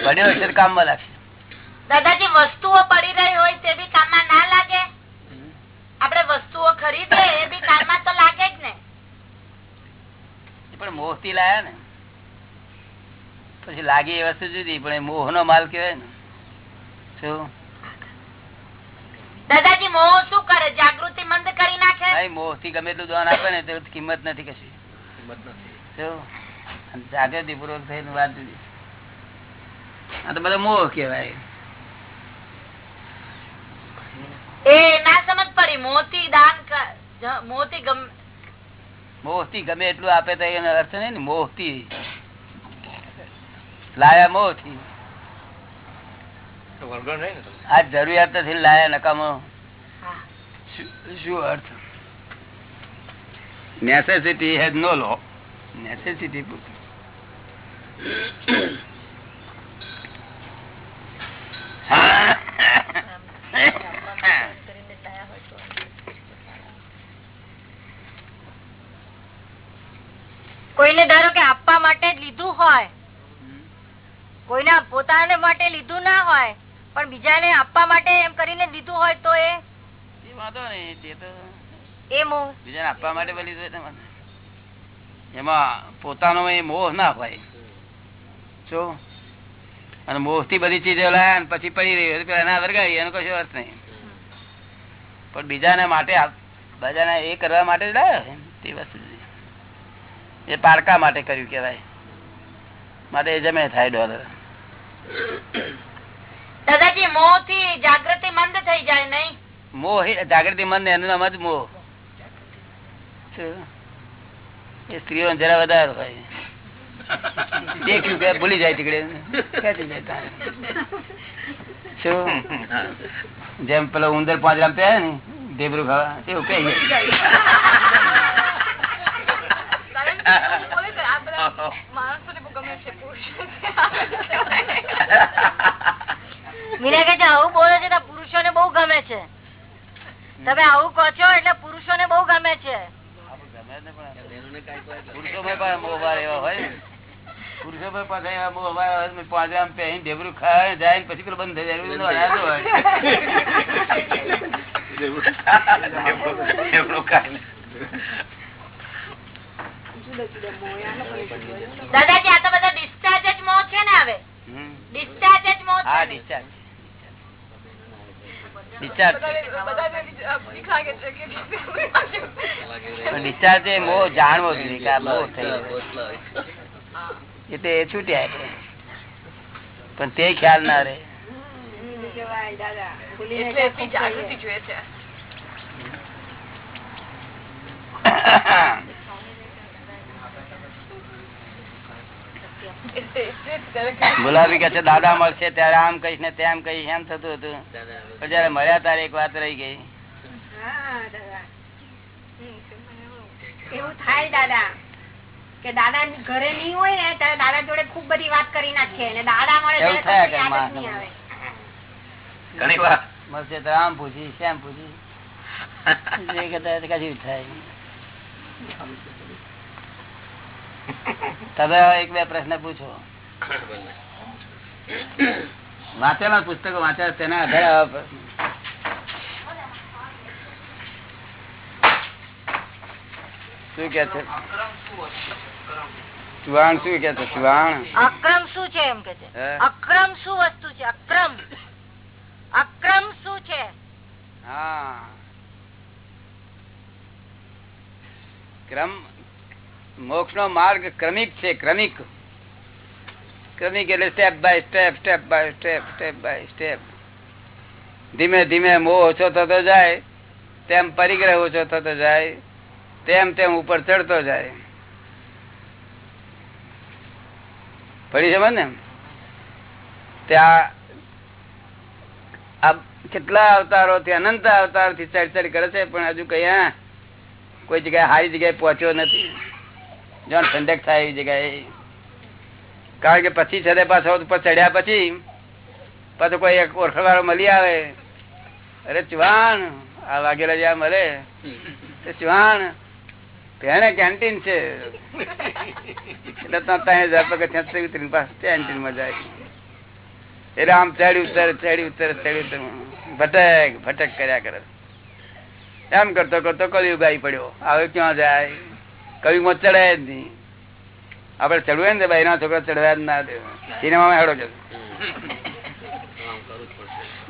Speaker 1: પડ્યો હશે તો કામમાં લાગશે.
Speaker 2: દાદાજી વસ્તુઓ પડી રહી હોય તે બી કામમાં ના લાગે? આપણે વસ્તુઓ ખરીદે એ બી કામમાં તો લાગે જ ને.
Speaker 1: પણ મોહથી લાયા ને. પછી લાગી એ વસ્તુ જુદી પણ મોહ નો માલ કેવાય ને. શું?
Speaker 2: દાદાજી મોહ શું કરે? જાગૃતિ મંદ કરી નાખે?
Speaker 1: મોહથી ગમે એટલું દાન આપે ને તો કિંમત નથી કશી. જાગૃતિ પૂર્વક થઈને વાત જુદી. આ તો બધા મોહ કેવાય
Speaker 2: એ ના સમજ પડી. મોતી દાન મોતી ગમ
Speaker 1: મોહ ગમે એટલું આપે તો એનો અર્થ નહીં ને મોહથી લાયા મોહથી
Speaker 6: વળગણ રહે ને તમને.
Speaker 1: આ જરૂરિયાત નથી લાયા નકામો. શું- શું અર્થ? Necessity has no law necessity
Speaker 2: કોઈને ધારો કે આપવા માટે લીધું હોય કોઈના પોતાને માટે લીધું પણ બીજાને આપવા માટે એમ કરીને દીધું હોય તો એ?
Speaker 1: વાંધો નહીં તે તો
Speaker 2: એ મોહ.
Speaker 1: બીજાને આપવા માટે બોલી દે ને મને. એમાં પોતાનો એ મોહ ના હોય શું? અને મોહથી બધી ચીજો લાયા પછી પડી રહી હોય તો વર્ગાવી એનો કશો અર્થ નહીં. પણ બીજાને માટે બીજાને એ કરવા માટે જ લાયા તે વસ્તુ. એ પારકા માટે કર્યું કેવાય માટે એ જમે થાય ડોલર.
Speaker 2: દાદાજી મોહથી જાગૃતિ મંદ થઈ જાય નહીં.
Speaker 1: મોહ જાગૃતિ મન ને એનું નામ જ મોહ એ સ્ત્રીઓ જરા વધારે હોય. દેખ્યું કે ભૂલી જાય તીકડે. જેમ પેલો ઉંદર પાંજરામ પહેરે ને ઢેબરું ખાવા એવું
Speaker 8: કઈ ગમે છે પુરુષો
Speaker 2: મીના કે આવું બોલે છે પુરુષો ને બહુ ગમે છે. તમે આવું કહો છો એટલે પુરુષોને બહુ ગમે છે.
Speaker 1: ને. ને ઢેબરું ખાય જાય પછી પેલું બંધ થઈ જાય
Speaker 2: દાદાજી આ તો બધા ડિસ્ચાર્જ જ મો છે ને હવે. ડિસ્ચાર્જ જ
Speaker 1: મો
Speaker 2: છે ને?
Speaker 1: discharge. discharge છે.
Speaker 8: બધાને બીક લાગે છે કે
Speaker 1: પણ discharge એ મોહ જાણવો જોઈએ કે આ મોહ થઈ ગયો. એ છૂટ્યા એટલે. પણ તે ખ્યાલ ના રહે
Speaker 8: જાગૃતિ જોઈએ છે [coughs] એટલે એટલે જ ત્યારે
Speaker 1: ગુલાબી કે છે દાદા મળશે ત્યારે આમ કહીશ ને તેમ કહીશ. એમ થતું હતું. પણ જયારે મળ્યા ત્યારે એક વાત રહી ગઈ.
Speaker 5: એવું થાય દાદા કે દાદા ઘરે નહીં હોય ને ત્યારે દાદા જોડે ખૂબ બધી વાત કરી નાખીએ અને દાદા મળે
Speaker 4: ઘણી વાર.
Speaker 1: મળશે તો આમ પૂછી શેમ પૂછી જે કશું થાય. તમે એક બે પ્રશ્ન પૂછો. વાંચેલા પુસ્તકો વાંચ્યા તેના આધારે શું કે છે? ચુવાણ શું કે છે? ચુવાણ
Speaker 2: અક્રમ શું છે એમ કે છે? અક્રમ શું વસ્તુ છે? અક્રમ. અક્રમ શું છે?
Speaker 1: હા. ક્રમ મોક્ષ નો માર્ગ ક્રમિક છે, ક્રમિક. ક્રમિક એટલે step by step step by step step by step ધીમે ધીમે મોહ ઓછો થતો જાય, તેમ પરિગ્રહ ઓછો થતો જાય, તેમ તેમ ઉપર ચડતો જાય. પડી સમજ ને ત્યાં કેટલા અવતારો થી અનંત અવતારથી ચડ ચડ કરે છે, પણ હજુ કયા કોઈ જગ્યાએ સારી જગ્યાએ પહોંચ્યો નથી. જ્યાં ઠંડક થાય એવી જગ્યાએ. કારણ કે પછી છે પાછો ચડ્યા પછી પાછો કોઈ એક ઓળખવાળો મળી આવે. અરે ચુવાણ, આ વાઘેલા જ્યાં મળે. તો ભેણે કેન્ટીન છે. એટલે ત્યાં ત્યાં જાય. એટલે આમ ચડી ઉતર ચડી ઉતર ચડી ઉતર. ભટક ભટક કર્યા કરે. એમ કરતો કરતો કળિયુગ આવી પડ્યો. હવે ક્યાં જાય? કળિયુગમાં ચડાય જ નહીં. આપડે ચડવે ને ભાઈ ના છોકરા ચડવા જ ના દે. સિનેમામાં હેડો છે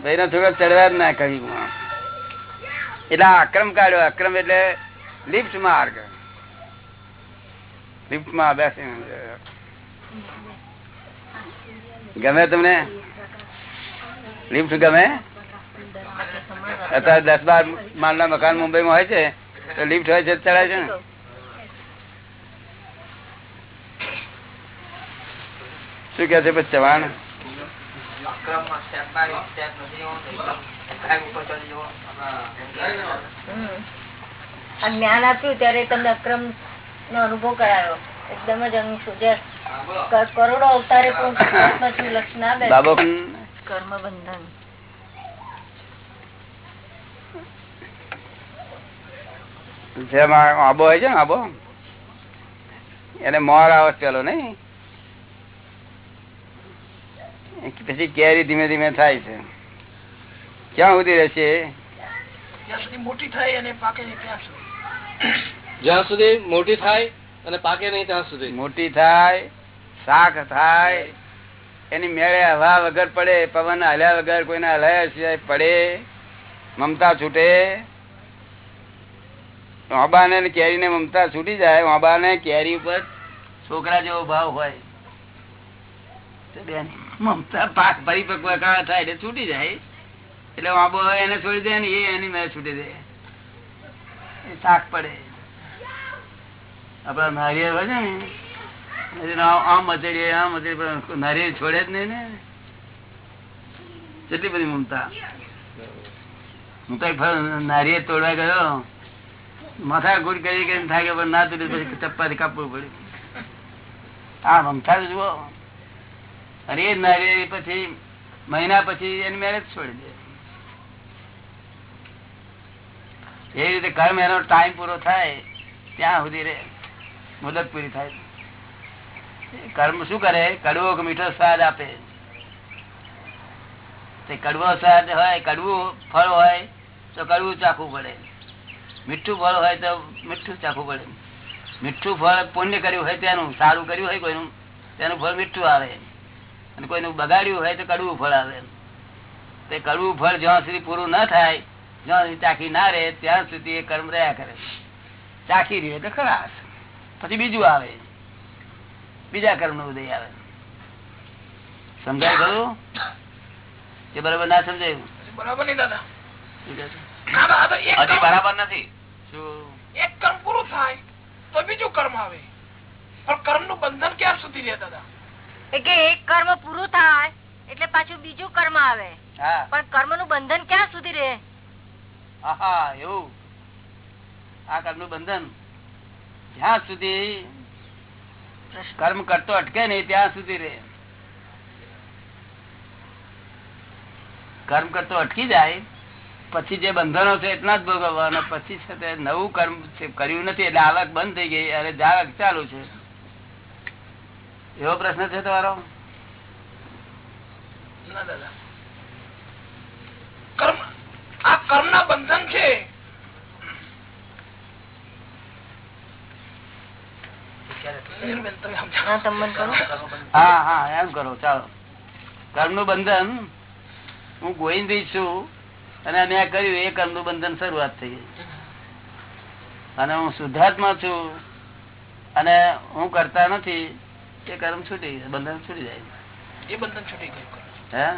Speaker 1: ભાઈ ના છોકરા ચડવા જ ના કળિયુગમાં એટલે આક્રમ કાઢ્યો. આક્રમ એટલે લિફ્ટ માર્ગ લિફ્ટમાં બેસી. ગમે તમને? લિફ્ટ ગમે? અત્યારે દસ બાર માળના મકાન મુંબઈમાં હોય છે, તો લિફ્ટ હોય છે ચડાય છે ને? શું કે છે ચવાણ
Speaker 2: જ્ઞાન આપ્યું ત્યારે તમને અક્રમ નો અનુભવ કરાયો. એકદમ જ કરોડો અવતારે પણ લક્ષ ના બેસે. કર્મ બંધન
Speaker 1: જેમાં આબો હોય છે ને આબો? એને મોર આવે પેલો નઈ પછી કેરી ધીમે ધીમે થાય છે. ક્યાં સુધી રહેશે
Speaker 7: મોટી થાય અને પાકે નહીં ત્યાં સુધી.
Speaker 6: જ્યાં સુધી મોટી થાય અને પાકે નહીં ત્યાં સુધી.
Speaker 1: મોટી થાય શાક થાય એની મેળે હવા વગર પડે પવન હલ્યા વગર કોઈને હલાયા સિવાય પડે મમતા છૂટે. ઓબાને ને કેરીને મમતા છૂટી જાય ઓબાને કેરી ઉપર છોકરા જેવો ભાવ હોય. તો બેન. મમતા પાક પરિપક્વ કાળ થાય એટલે છૂટી જાય. એટલે આબો એને છોડી દે ને એની મેં છૂટી દે. શાક પડે. આપડા નારિયેળ હોય ને આમ મચડીએ આમ મચડી નારિયેળ છોડે જ નહીં ને. કેટલી બધી મમતા. હું કઈ નારિયેળ તોડવા ગયો. માથા ગુડ કરી કરીને થાય ના તૂટે પછી ચપ્પાથી કાપવું પડ્યું. આ મમતા જુઓ. અને એ નરે પછી મહિના પછી એની મેરેજ છોડી દે. એ રીતે કર્મ એનો ટાઈમ પૂરો થાય, ત્યાં સુધી રે મુદત પૂરી થાય. કર્મ શું કરે? કડવો કે મીઠો સ્વાદ આપે. કડવો સ્વાદ હોય, કડવું ફળ હોય, તો કડવું ચાખવું પડે. મીઠું ફળ હોય તો મીઠું ચાખવું પડે. મીઠું ફળ પુણ્ય કર્યું હોય તેનું, સારું કર્યું હોય કોઈનું, તેનું ફળ મીઠું આવે. અને કોઈનું બગાડ્યું હોય તો કડવું ફળ આવે. તે કડવું ફળ જ્યાં સુધી પૂરું ન થાય જ્યાં સુધી ચાખી ના રહે ત્યાં સુધી એ કર્મ રહ્યા કરે. ચાખી રહ્યું તો ખરાશ પછી બીજું આવે. બીજા કર્મનું ઉદય આવે. સમજાય ખરું? કે બરાબર ના સમજાયું?
Speaker 7: બરાબર નહીં દાદા.
Speaker 4: હજી બરાબર નથી.
Speaker 7: એક કર્મ પૂરું થાય તો બીજું કર્મ આવે. પણ કર્મનું બંધન ક્યાં સુધી રહે દાદા?
Speaker 2: કે એક કર્મ પૂરું થાય એટલે પાછું બીજું કર્મ આવે. પણ કર્મનું બંધન ક્યાં સુધી રહે?
Speaker 1: આહા એવું. આ કર્મનું બંધન જ્યાં સુધી કર્મ કરતો અટકે નહીં ત્યાં સુધી રે કર્મ કરતો અટકી જાય પછી જે બંધનો છે એટલા જ ભોગવવાના પછી છે તે નવું કર્મ કર્યું નથી એટલે આવક બંધ થઈ ગઈ અને જાવક ચાલુ છે. એવો પ્રશ્ન છે તમારો?
Speaker 7: કર્મ આ કર્મ ના બંધન છે.
Speaker 2: હા તમે મને કરો.
Speaker 1: હા હા એમ કરો ચાલો. કર્મનું બંધન હું ગોવિંદી છું અને મેં કર્યું એ કર્મનું બંધન શરૂઆત થઈ ગઈ. અને હું શુદ્ધાત્મા છું અને હું કરતા નથી. એ કર્મ છૂટી બંધન છૂટી જાય.
Speaker 7: એ બંધન છૂટી ગયું.
Speaker 1: હે?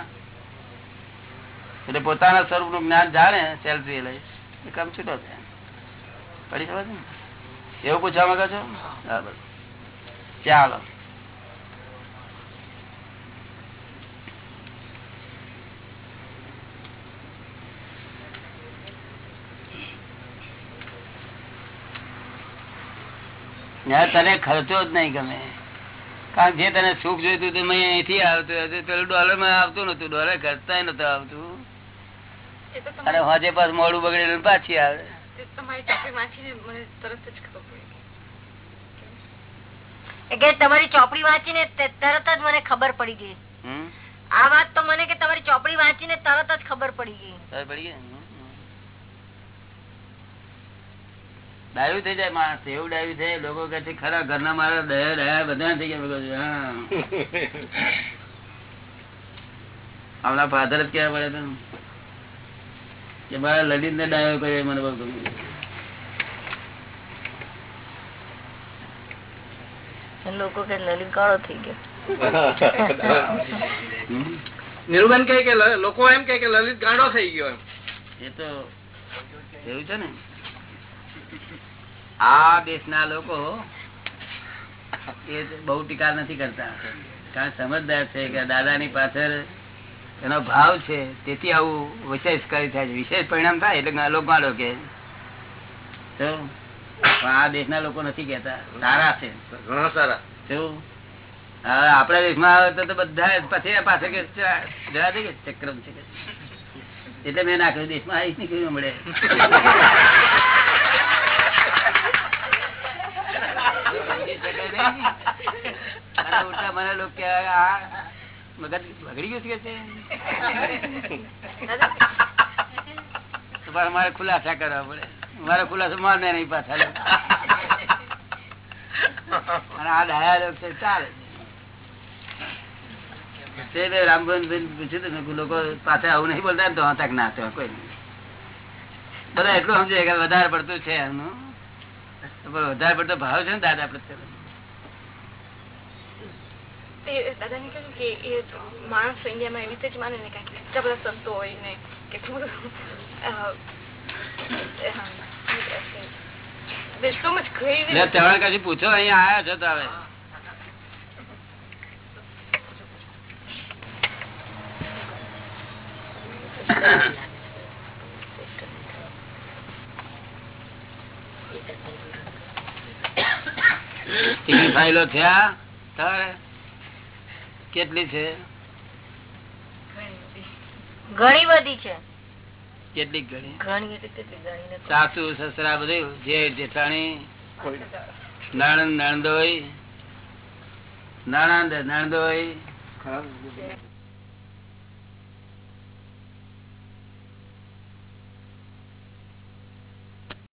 Speaker 1: એટલે પોતાના સ્વરૂપનું જ્ઞાન જાણે સેલ્ફ રિયલાઇઝ એ કર્મ છૂટો થાય. પડી સમજ ને? એવું પૂછવા માંગો છો? બરાબર ચાલો. તને ખર્ચો જ નહીં ગમે. કારણ જે તને સુખ જોઈતું તે મેં અહીંથી આવતું હતું પેલું ડોલરમાં આવતું નતું. ડોલર કરતા નતું આવતું. અને
Speaker 8: તમારી
Speaker 1: હોજે પાસ મોડું બગડેલું પાછી આવે.
Speaker 8: તમારી ચોપડી વાંચીને મને તરત જ ખબર પડી
Speaker 2: એ કે તમારી ચોપડી વાંચીને તે- તરત જ મને ખબર પડી ગઈ. આ વાત તો મને કે તમારી ચોપડી વાંચીને તરત જ ખબર પડી ગઈ.
Speaker 1: ખબર પડી ગઈ? ડાયું થઈ જાય માણસ એવું ડાયું થાય લોકો કે છે ખરા ઘરના મારા દયા દયા બધા થઈ ગયા. હા. હમણાં ફાધર જ કેવા પડે કે મારા લડીન ને ડાયો કરે મને બહુ ગમ્યું.
Speaker 2: લોકો કે લલિત કાળો થઈ ગયો. [laughs]
Speaker 6: નિર્બન કહે કે લોકો એમ કહે કે લલિત ગાંડો થઈ ગયો. એમ.
Speaker 1: એ તો એવું છે ને આ દેશના લોકો એ બહુ ટીકા નથી કરતા. કારણ સમજદાર છે કે દાદાની પાછળ એનો ભાવ છે તેથી આવું વિશેષ કરી થાય છે. વિશેષ પરિણામ થાય એટલે લોકો કે. આ દેશના લોકો નથી કેતા સારા છે.
Speaker 6: ઘણા સારા.
Speaker 1: શું આપણા દેશમાં આવે તો બધા પછી પાસે કે જવા દે કે ચક્રમ છે. એટલે મેં નાખ્યું દેશમાં આવીશ ને કેવું મળે? અને ઉલટા મને લોકો કે આ મારે ખુલાસા મારને નહીં પાછા અને આ ડાયા છે, ચાલે તે બે પૂછ્યું હતું લોકો પાછા આવું નહીં બોલતા ને તો તક ના તો કોઈ. બધા એટલું સમજે કે વધારે પડતું છે એમનું. વધારે પડતો ભાવ છે ને દાદા પ્રત્યે
Speaker 8: તે દાદાને કહ્યું કે એ માણસ ઇન્ડિયામાં એવી રીતે જ માને ને કારણ કે એટલા બધા સંતો હોય ને
Speaker 1: તમારે કશું પૂછો અહીંયા આયા છો તો હવે ફાઇલો થયા તારે કેટલી છે?
Speaker 2: ઘણી બધી છે. કેટલી ઘણી.
Speaker 1: સાસુ સસરા બધું જે જેઠાણી નાણંદ નણદોઈ નાણંદ નણદોઈ